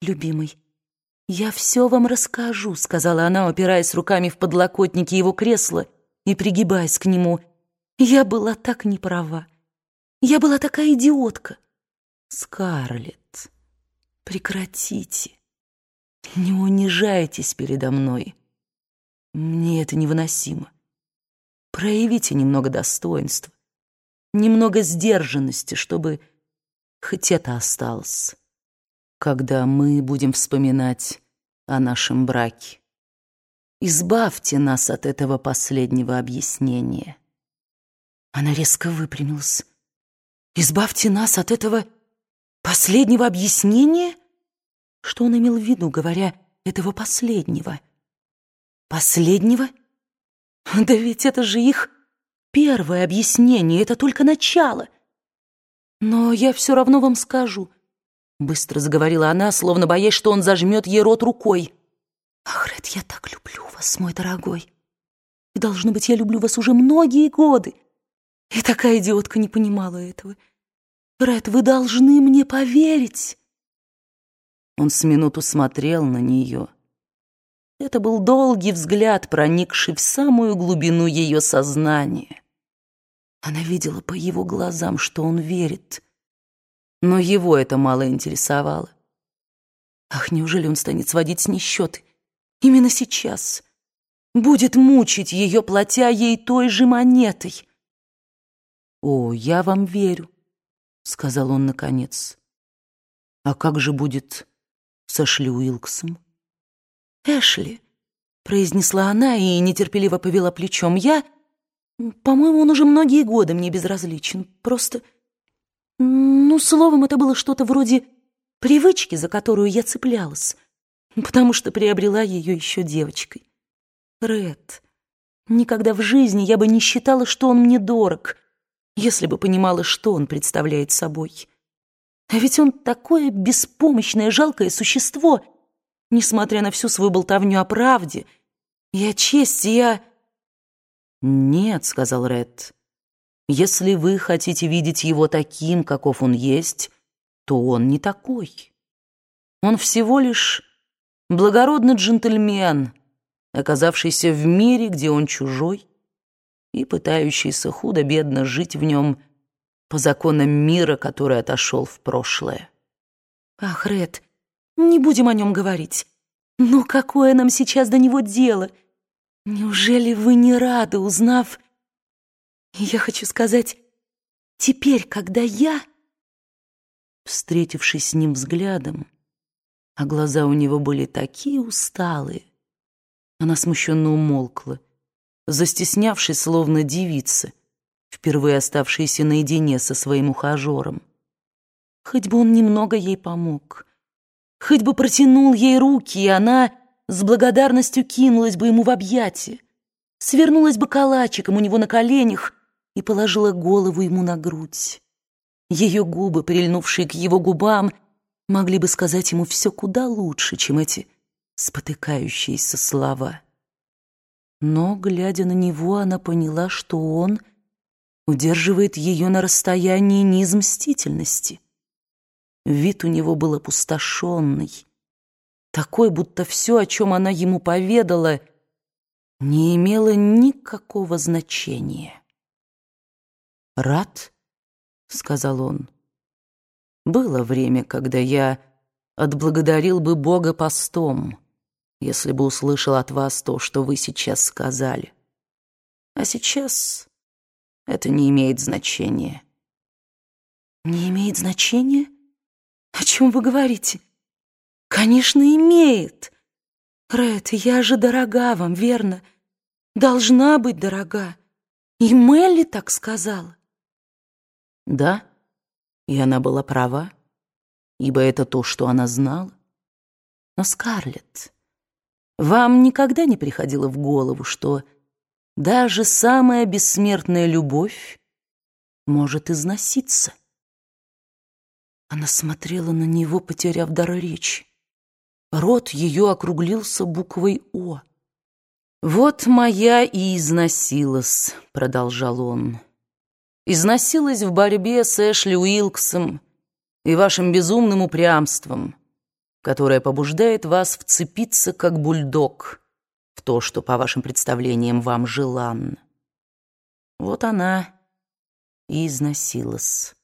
любимый, я все вам расскажу», — сказала она, упираясь руками в подлокотники его кресла и пригибаясь к нему. «Я была так неправа. Я была такая идиотка». «Скарлетт, прекратите. Не унижайтесь передо мной. Мне это невыносимо. Проявите немного достоинства, немного сдержанности, чтобы хоть это осталось, когда мы будем вспоминать о нашем браке. Избавьте нас от этого последнего объяснения. Она резко выпрямилась. Избавьте нас от этого последнего объяснения? Что он имел в виду, говоря этого последнего? Последнего? Да ведь это же их первое объяснение, это только начало. Но я все равно вам скажу, быстро заговорила она, словно боясь, что он зажмет ей рот рукой. Ах, Ред, я так люблю вас, мой дорогой. И, должно быть, я люблю вас уже многие годы. И такая идиотка не понимала этого. Ред, вы должны мне поверить. Он с минуту смотрел на нее. Это был долгий взгляд, проникший в самую глубину ее сознания. Она видела по его глазам, что он верит. Но его это мало интересовало. Ах, неужели он станет сводить с ней? Именно сейчас. Будет мучить ее, платя ей той же монетой. «О, я вам верю», — сказал он наконец. «А как же будет с Эшли Уилксом?» «Эшли», — произнесла она и нетерпеливо повела плечом, — «я...» По-моему, он уже многие годы мне безразличен. Просто... Ну, словом, это было что-то вроде привычки, за которую я цеплялась, потому что приобрела ее еще девочкой. Ред, никогда в жизни я бы не считала, что он мне дорог, если бы понимала, что он представляет собой. А ведь он такое беспомощное, жалкое существо, несмотря на всю свою болтовню о правде и о чести, я... «Нет», — сказал Ред, — «если вы хотите видеть его таким, каков он есть, то он не такой. Он всего лишь благородный джентльмен, оказавшийся в мире, где он чужой, и пытающийся худо-бедно жить в нем по законам мира, который отошел в прошлое. «Ах, Ред, не будем о нем говорить. Но какое нам сейчас до него дело?» Неужели вы не рады, узнав... Я хочу сказать, теперь, когда я... Встретившись с ним взглядом, а глаза у него были такие усталые, она смущенно умолкла, застеснявшись, словно девица, впервые оставшаяся наедине со своим ухажером. Хоть бы он немного ей помог, хоть бы протянул ей руки, и она с благодарностью кинулась бы ему в объятия, свернулась бы калачиком у него на коленях и положила голову ему на грудь. Ее губы, прильнувшие к его губам, могли бы сказать ему все куда лучше, чем эти спотыкающиеся слова. Но, глядя на него, она поняла, что он удерживает ее на расстоянии не из мстительности. Вид у него был опустошенный, такой, будто все, о чем она ему поведала, не имело никакого значения. «Рад?» — сказал он. «Было время, когда я отблагодарил бы Бога постом, если бы услышал от вас то, что вы сейчас сказали. А сейчас это не имеет значения». «Не имеет значения? О чем вы говорите?» Конечно, имеет. Ред, я же дорога вам, верно? Должна быть дорога. И Мелли так сказала. Да, и она была права, ибо это то, что она знала. Но, Скарлетт, вам никогда не приходило в голову, что даже самая бессмертная любовь может износиться? Она смотрела на него, потеряв дар речи. Рот ее округлился буквой «О». «Вот моя и износилась», — продолжал он. «Износилась в борьбе с Эшли Уилксом и вашим безумным упрямством, которая побуждает вас вцепиться, как бульдог, в то, что, по вашим представлениям, вам желанно. Вот она и износилась.